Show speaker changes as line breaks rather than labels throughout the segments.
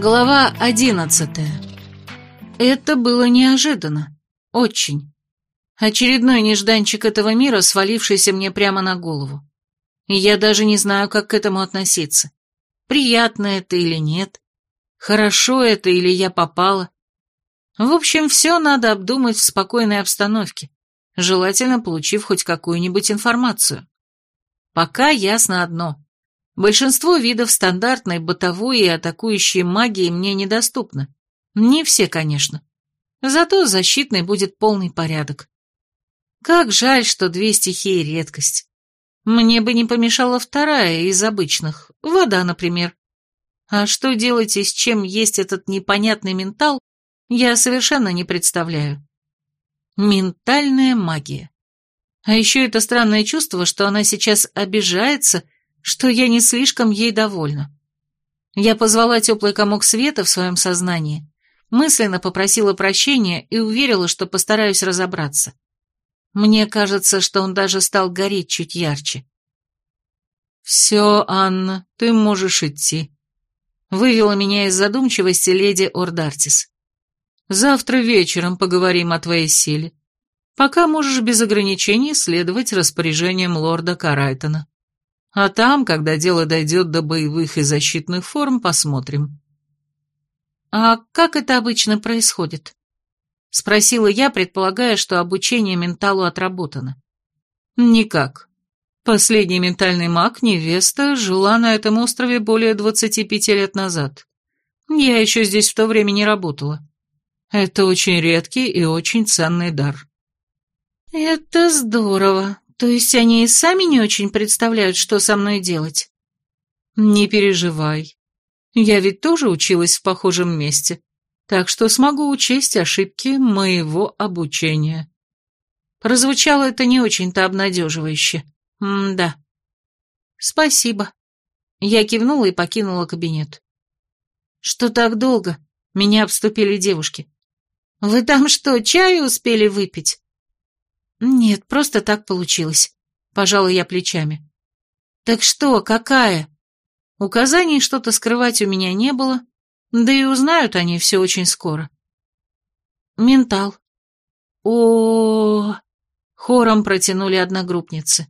Глава одиннадцатая. Это было неожиданно. Очень. Очередной нежданчик этого мира, свалившийся мне прямо на голову. Я даже не знаю, как к этому относиться. Приятно это или нет. Хорошо это или я попала. В общем, все надо обдумать в спокойной обстановке, желательно получив хоть какую-нибудь информацию. Пока ясно одно. Большинство видов стандартной бытовой и атакующей магии мне недоступно. Не все, конечно. Зато защитной будет полный порядок. Как жаль, что две стихии — редкость. Мне бы не помешала вторая из обычных, вода, например. А что делать и с чем есть этот непонятный ментал, я совершенно не представляю. Ментальная магия. А еще это странное чувство, что она сейчас обижается что я не слишком ей довольна. Я позвала теплый комок света в своем сознании, мысленно попросила прощения и уверила, что постараюсь разобраться. Мне кажется, что он даже стал гореть чуть ярче. «Все, Анна, ты можешь идти», — вывела меня из задумчивости леди Ордартис. «Завтра вечером поговорим о твоей силе. Пока можешь без ограничений следовать распоряжениям лорда Карайтона». А там, когда дело дойдет до боевых и защитных форм, посмотрим. А как это обычно происходит? Спросила я, предполагая, что обучение менталу отработано. Никак. Последний ментальный маг, невеста, жила на этом острове более 25 лет назад. Я еще здесь в то время не работала. Это очень редкий и очень ценный дар. Это здорово, то есть они и сами не очень представляют, что со мной делать? Не переживай. Я ведь тоже училась в похожем месте, так что смогу учесть ошибки моего обучения. Прозвучало это не очень-то обнадеживающе. М-да. Спасибо. Я кивнула и покинула кабинет. Что так долго? Меня обступили девушки. Вы там что, чаю успели выпить? «Нет, просто так получилось», — пожала я плечами. «Так что, какая?» Указаний что-то скрывать у меня не было, да и узнают они все очень скоро. «Ментал». О, -о, -о, -о хором протянули одногруппницы.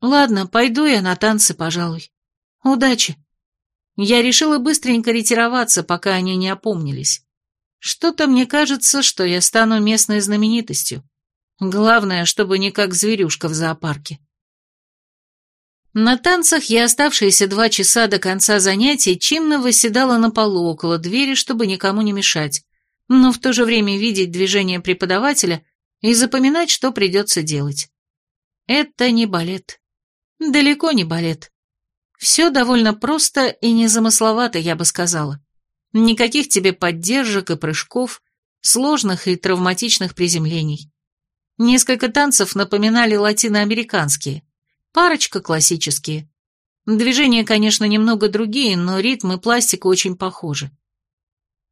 «Ладно, пойду я на танцы, пожалуй. Удачи». Я решила быстренько ретироваться, пока они не опомнились. Что-то мне кажется, что я стану местной знаменитостью. Главное, чтобы не как зверюшка в зоопарке. На танцах я оставшиеся два часа до конца занятий чинно восседала на полу около двери, чтобы никому не мешать, но в то же время видеть движение преподавателя и запоминать, что придется делать. Это не балет. Далеко не балет. Все довольно просто и незамысловато, я бы сказала. Никаких тебе поддержек и прыжков, сложных и травматичных приземлений. Несколько танцев напоминали латиноамериканские, парочка классические. Движения, конечно, немного другие, но ритм и пластика очень похожи.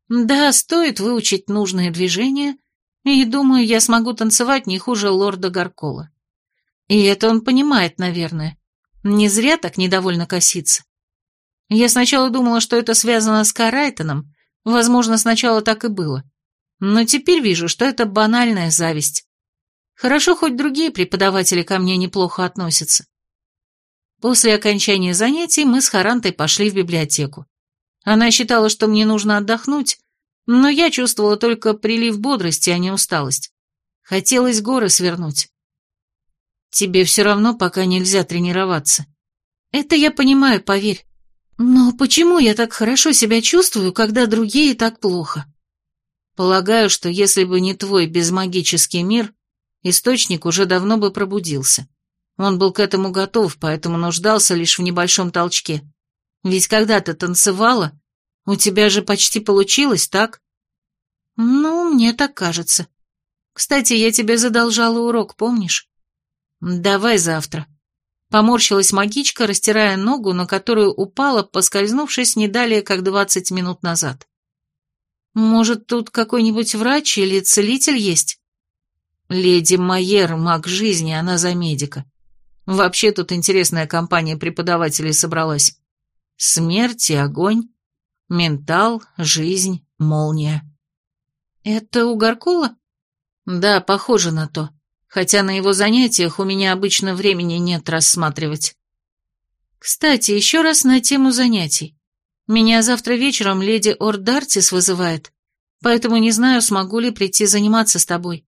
Да, стоит выучить нужные движения, и, думаю, я смогу танцевать не хуже лорда Гаркола. И это он понимает, наверное. Не зря так недовольно косится. Я сначала думала, что это связано с Карайтоном, возможно, сначала так и было. Но теперь вижу, что это банальная зависть. Хорошо, хоть другие преподаватели ко мне неплохо относятся. После окончания занятий мы с Харантой пошли в библиотеку. Она считала, что мне нужно отдохнуть, но я чувствовала только прилив бодрости, а не усталость. Хотелось горы свернуть. Тебе все равно пока нельзя тренироваться. Это я понимаю, поверь. Но почему я так хорошо себя чувствую, когда другие так плохо? Полагаю, что если бы не твой безмагический мир, источник уже давно бы пробудился. Он был к этому готов, поэтому нуждался лишь в небольшом толчке. Ведь когда ты танцевала, у тебя же почти получилось, так? Ну, мне так кажется. Кстати, я тебе задолжала урок, помнишь? Давай завтра. Поморщилась магичка, растирая ногу, на которую упала, поскользнувшись не далее, как двадцать минут назад. Может, тут какой-нибудь врач или целитель есть? Леди Майер, маг жизни, она за медика. Вообще тут интересная компания преподавателей собралась. Смерть и огонь. Ментал, жизнь, молния. Это у Гаркула? Да, похоже на то. Хотя на его занятиях у меня обычно времени нет рассматривать. Кстати, еще раз на тему занятий. Меня завтра вечером леди Ордартис вызывает, поэтому не знаю, смогу ли прийти заниматься с тобой.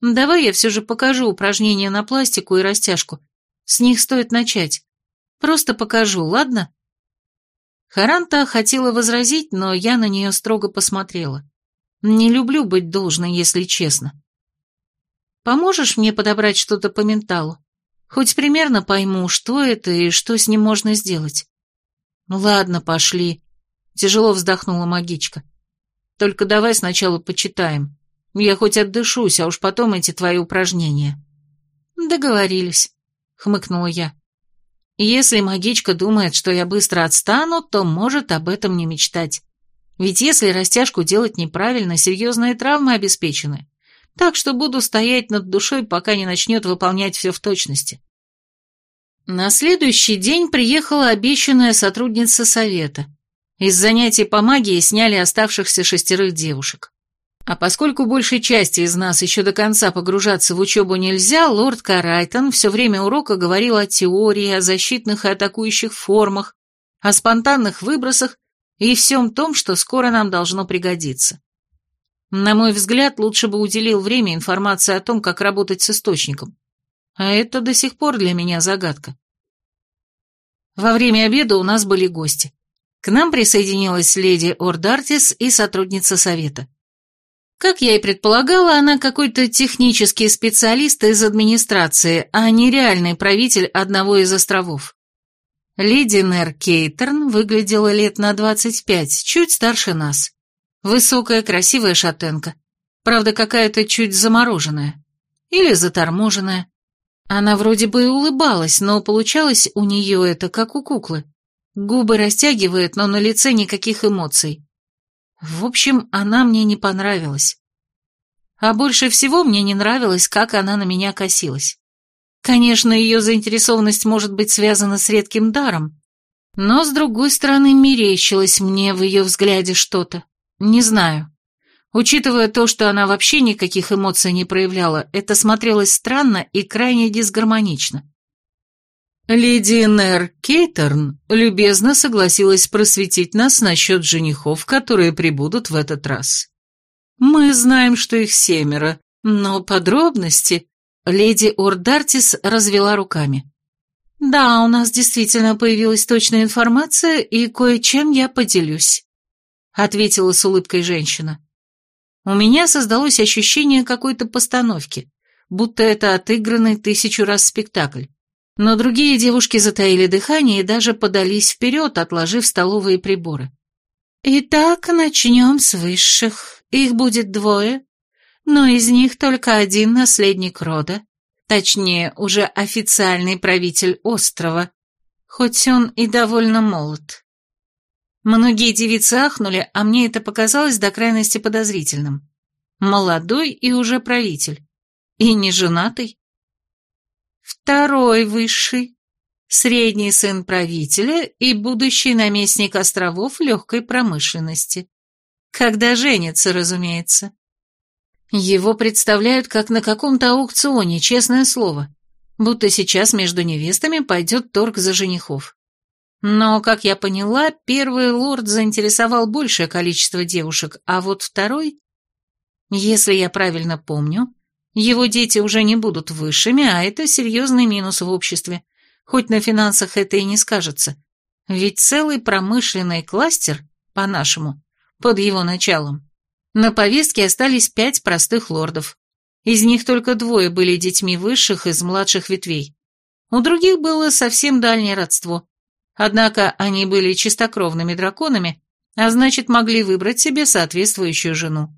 Давай я все же покажу упражнения на пластику и растяжку. С них стоит начать. Просто покажу, ладно?» Харанта хотела возразить, но я на нее строго посмотрела. Не люблю быть должной, если честно. Поможешь мне подобрать что-то по менталу? Хоть примерно пойму, что это и что с ним можно сделать. Ну ладно, пошли. Тяжело вздохнула магичка. Только давай сначала почитаем. Я хоть отдышусь, а уж потом эти твои упражнения. Договорились, хмыкнула я. Если магичка думает, что я быстро отстану, то может об этом не мечтать. Ведь если растяжку делать неправильно, серьезные травмы обеспечены. Так что буду стоять над душой, пока не начнет выполнять все в точности. На следующий день приехала обещанная сотрудница совета. Из занятий по магии сняли оставшихся шестерых девушек. А поскольку большей части из нас еще до конца погружаться в учебу нельзя, лорд Карайтон все время урока говорил о теории, о защитных и атакующих формах, о спонтанных выбросах и всем том, что скоро нам должно пригодиться. На мой взгляд, лучше бы уделил время информации о том, как работать с источником. А это до сих пор для меня загадка. Во время обеда у нас были гости. К нам присоединилась леди Ордартис и сотрудница совета. Как я и предполагала, она какой-то технический специалист из администрации, а не реальный правитель одного из островов. Леди Нер Кейтерн выглядела лет на 25, чуть старше нас. Высокая, красивая шатенка. Правда, какая-то чуть замороженная. Или заторможенная. Она вроде бы и улыбалась, но получалось у нее это как у куклы. Губы растягивает, но на лице никаких эмоций. В общем, она мне не понравилась. А больше всего мне не нравилось, как она на меня косилась. Конечно, ее заинтересованность может быть связана с редким даром, но, с другой стороны, мерещилось мне в ее взгляде что-то. Не знаю. Учитывая то, что она вообще никаких эмоций не проявляла, это смотрелось странно и крайне дисгармонично. Леди Нер Кейтерн любезно согласилась просветить нас насчет женихов, которые прибудут в этот раз. Мы знаем, что их семеро, но подробности... Леди Ордартис развела руками. «Да, у нас действительно появилась точная информация, и кое-чем я поделюсь», — ответила с улыбкой женщина. У меня создалось ощущение какой-то постановки, будто это отыгранный тысячу раз спектакль. Но другие девушки затаили дыхание и даже подались вперед, отложив столовые приборы. «Итак, начнем с высших. Их будет двое, но из них только один наследник рода, точнее, уже официальный правитель острова, хоть он и довольно молод». Многие девицы ахнули, а мне это показалось до крайности подозрительным. Молодой и уже правитель. И не женатый. Второй высший, средний сын правителя и будущий наместник островов легкой промышленности. Когда женится, разумеется. Его представляют как на каком-то аукционе, честное слово. Будто сейчас между невестами пойдет торг за женихов. Но, как я поняла, первый лорд заинтересовал большее количество девушек, а вот второй... Если я правильно помню, его дети уже не будут высшими, а это серьезный минус в обществе. Хоть на финансах это и не скажется. Ведь целый промышленный кластер, по-нашему, под его началом. На повестке остались пять простых лордов. Из них только двое были детьми высших из младших ветвей. У других было совсем дальнее родство. Однако они были чистокровными драконами, а значит могли выбрать себе соответствующую жену.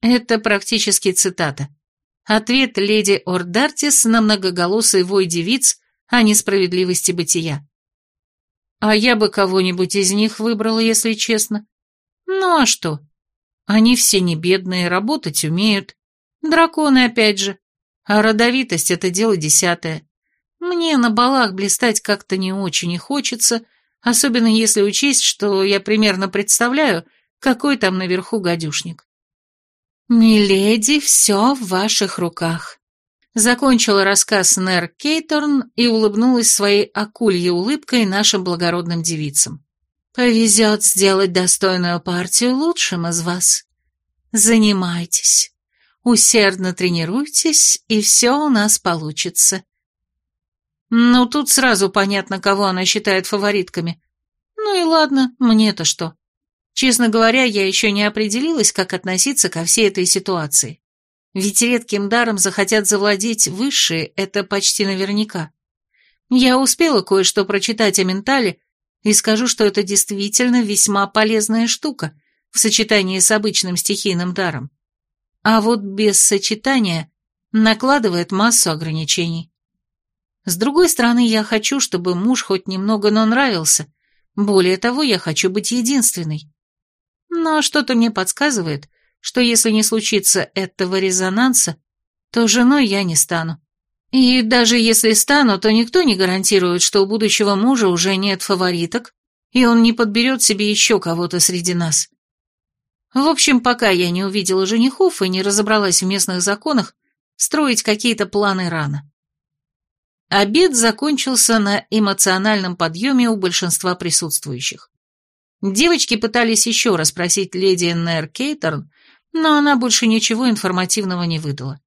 Это практически цитата. Ответ леди Ордартис на многоголосый вой девиц о несправедливости бытия. А я бы кого-нибудь из них выбрала, если честно. Ну а что? Они все не бедные, работать умеют. Драконы опять же. А родовитость — это дело десятое. Мне на балах блистать как-то не очень и хочется, особенно если учесть, что я примерно представляю, какой там наверху гадюшник. «Миледи, все в ваших руках», — закончила рассказ Нер Кейторн и улыбнулась своей акульей улыбкой нашим благородным девицам. «Повезет сделать достойную партию лучшим из вас. Занимайтесь, усердно тренируйтесь, и все у нас получится». Ну, тут сразу понятно, кого она считает фаворитками. Ну и ладно, мне-то что. Честно говоря, я еще не определилась, как относиться ко всей этой ситуации. Ведь редким даром захотят завладеть высшие, это почти наверняка. Я успела кое-что прочитать о ментале и скажу, что это действительно весьма полезная штука в сочетании с обычным стихийным даром. А вот без сочетания накладывает массу ограничений. С другой стороны, я хочу, чтобы муж хоть немного, но нравился. Более того, я хочу быть единственной. Но что-то мне подсказывает, что если не случится этого резонанса, то женой я не стану. И даже если стану, то никто не гарантирует, что у будущего мужа уже нет фавориток, и он не подберет себе еще кого-то среди нас. В общем, пока я не увидела женихов и не разобралась в местных законах, строить какие-то планы рано. Обед закончился на эмоциональном подъеме у большинства присутствующих. Девочки пытались еще раз спросить леди Нэр Кейтерн, но она больше ничего информативного не выдала.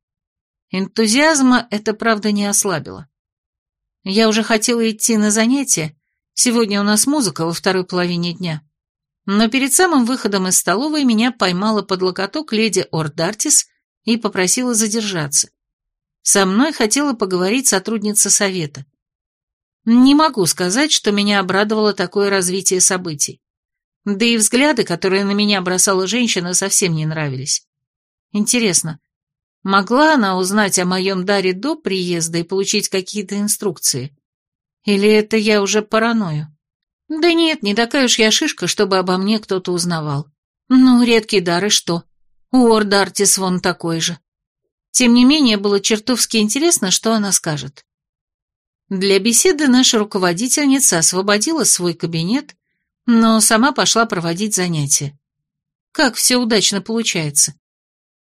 Энтузиазма это, правда, не ослабило. Я уже хотела идти на занятия, сегодня у нас музыка во второй половине дня. Но перед самым выходом из столовой меня поймала под локоток леди Ордартис и попросила задержаться. Со мной хотела поговорить сотрудница совета. Не могу сказать, что меня обрадовало такое развитие событий. Да и взгляды, которые на меня бросала женщина, совсем не нравились. Интересно, могла она узнать о моем даре до приезда и получить какие-то инструкции? Или это я уже параною? Да нет, не такая уж я шишка, чтобы обо мне кто-то узнавал. Ну, редкий дар и что? У Ордартис вон такой же. Тем не менее, было чертовски интересно, что она скажет. Для беседы наша руководительница освободила свой кабинет, но сама пошла проводить занятия. Как все удачно получается.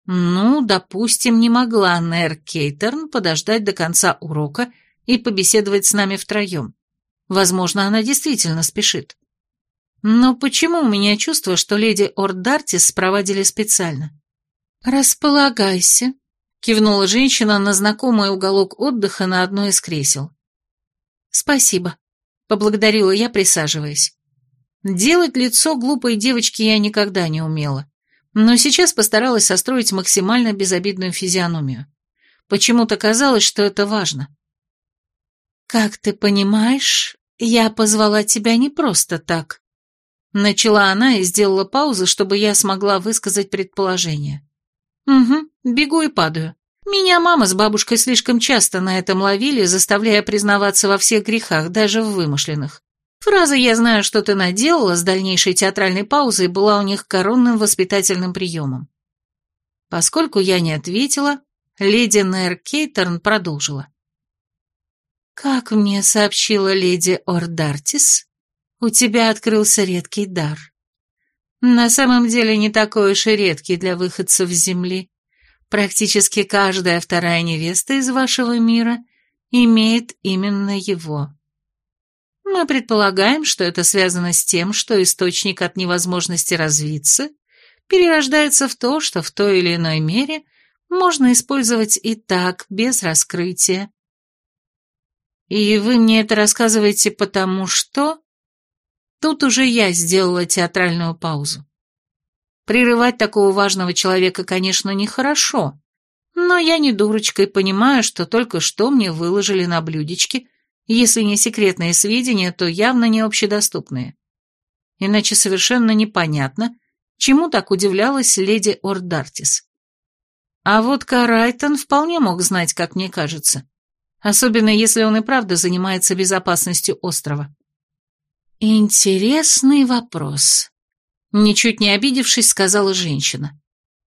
Ну, допустим, не могла Нэр Кейтерн подождать до конца урока и побеседовать с нами втроем. Возможно, она действительно спешит. Но почему у меня чувство, что леди Ордартис проводили специально? «Располагайся», Кивнула женщина на знакомый уголок отдыха на одно из кресел. «Спасибо», — поблагодарила я, присаживаясь. Делать лицо глупой девочки я никогда не умела, но сейчас постаралась состроить максимально безобидную физиономию. Почему-то казалось, что это важно. «Как ты понимаешь, я позвала тебя не просто так», — начала она и сделала паузу, чтобы я смогла высказать предположение. «Угу, бегу и падаю. Меня мама с бабушкой слишком часто на этом ловили, заставляя признаваться во всех грехах, даже в вымышленных. Фраза «я знаю, что ты наделала» с дальнейшей театральной паузой была у них коронным воспитательным приемом. Поскольку я не ответила, леди Нэр Кейтерн продолжила. «Как мне сообщила леди Ордартис, у тебя открылся редкий дар. На самом деле не такой уж и редкий для выходцев с земли. Практически каждая вторая невеста из вашего мира имеет именно его. Мы предполагаем, что это связано с тем, что источник от невозможности развиться перерождается в то, что в той или иной мере можно использовать и так, без раскрытия. И вы мне это рассказываете потому что... Тут уже я сделала театральную паузу. Прерывать такого важного человека, конечно, нехорошо, но я не дурочка и понимаю, что только что мне выложили на блюдечке, если не секретные сведения, то явно не общедоступные. Иначе совершенно непонятно, чему так удивлялась леди Ордартис. А вот Карайтон вполне мог знать, как мне кажется, особенно если он и правда занимается безопасностью острова. Интересный вопрос. Ничуть не обидевшись, сказала женщина.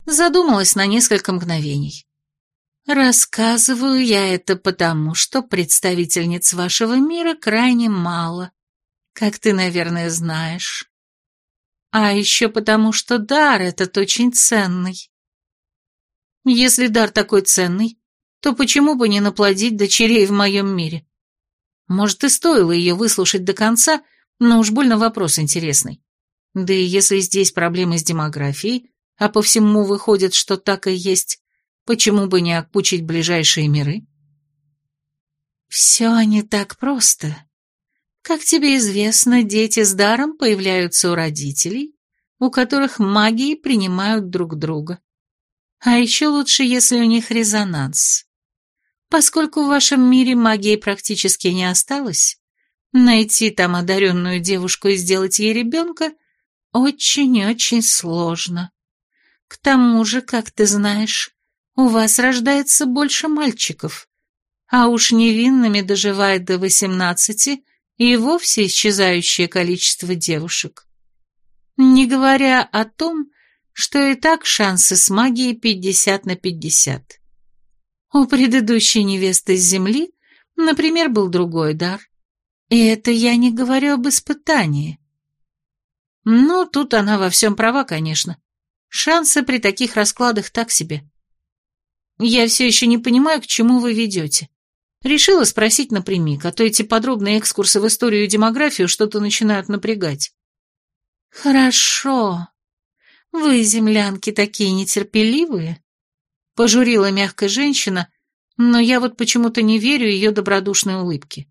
Задумалась на несколько мгновений. Рассказываю я это потому, что представительниц вашего мира крайне мало. как ты, наверное, знаешь. А еще потому, что дар этот очень ценный. Если дар такой ценный, то почему бы не наплодить дочерей в моем мире? Может, и стоило ее выслушать до конца, но уж больно вопрос интересный. Да и если здесь проблемы с демографией, а по всему выходит, что так и есть, почему бы не окучить ближайшие миры? Все не так просто. Как тебе известно, дети с даром появляются у родителей, у которых магии принимают друг друга. А еще лучше, если у них резонанс. Поскольку в вашем мире магии практически не осталось, найти там одаренную девушку и сделать ей ребенка очень-очень сложно. К тому же, как ты знаешь, у вас рождается больше мальчиков, а уж невинными доживает до восемнадцати и вовсе исчезающее количество девушек. Не говоря о том, что и так шансы с магией пятьдесят на пятьдесят. У предыдущей невесты с земли, например, был другой дар. И это я не говорю об испытании. Ну, тут она во всем права, конечно. Шансы при таких раскладах так себе. Я все еще не понимаю, к чему вы ведете. Решила спросить напрямик, а то эти подробные экскурсы в историю и демографию что-то начинают напрягать. Хорошо. Вы, землянки, такие нетерпеливые. Пожурила мягкая женщина, но я вот почему-то не верю ее добродушной улыбке.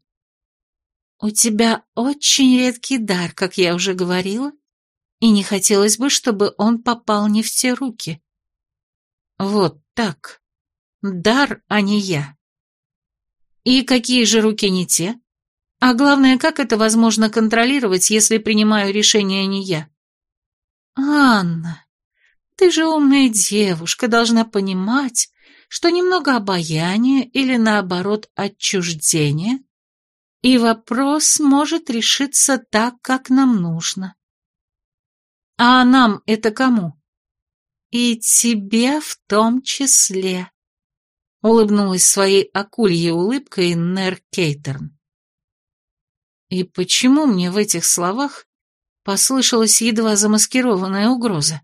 У тебя очень редкий дар, как я уже говорила, и не хотелось бы, чтобы он попал не в те руки. Вот так. Дар, а не я. И какие же руки не те? А главное, как это возможно контролировать, если принимаю решение не я? Анна, ты же умная девушка, должна понимать, что немного обаяния или, наоборот, отчуждения, и вопрос может решиться так, как нам нужно. А нам это кому? И тебе в том числе, улыбнулась своей акульей улыбкой Нер Кейтерн. И почему мне в этих словах послышалась едва замаскированная угроза?